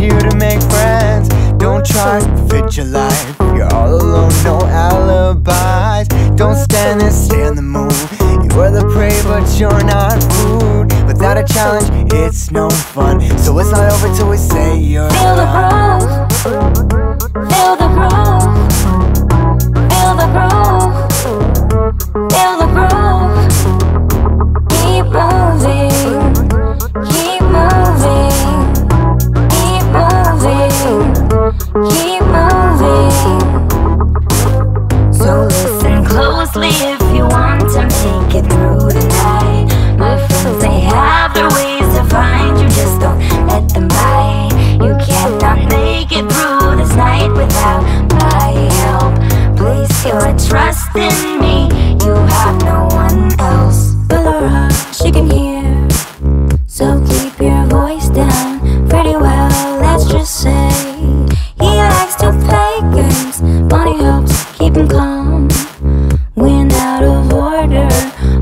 here to make friends. Don't try to fit your life. You're all alone, no alibis. Don't stand and stare in the moon. You are the prey, but you're not food. Without a challenge, it's no fun. So it's not over till we say you're.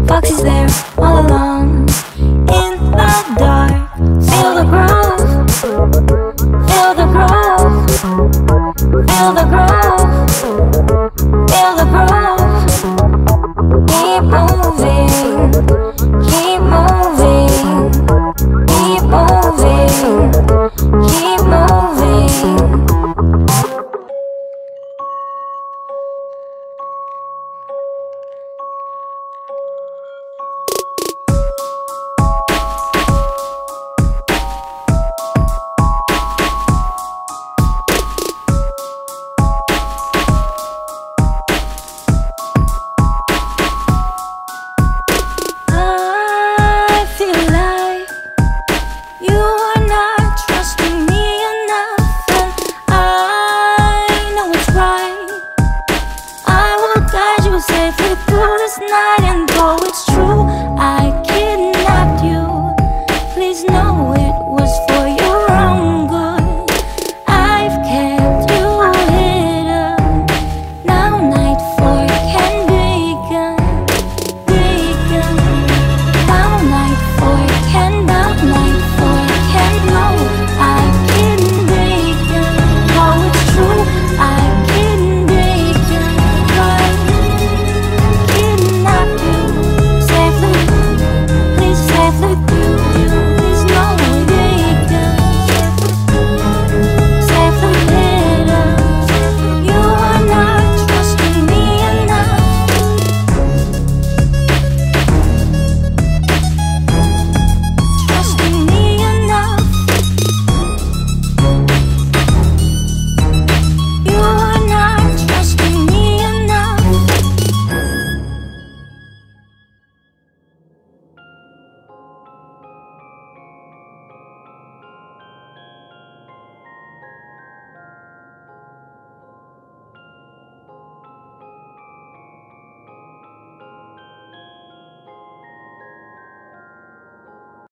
Foxy's there all along. In the dark, feel the groove. Feel the groove. Feel the groove. Feel the groove. Keep moving.